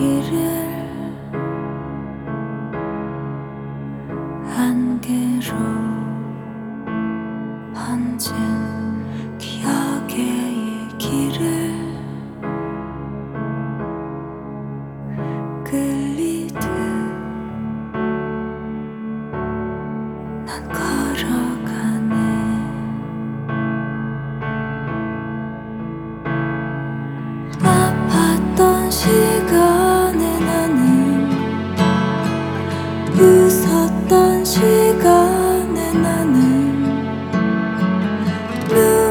길을 안개로 번진 시간에 나는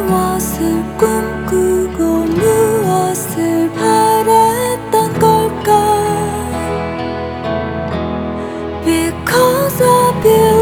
무엇을 꿈꾸고 무엇을 바랬던 걸까 Because of you.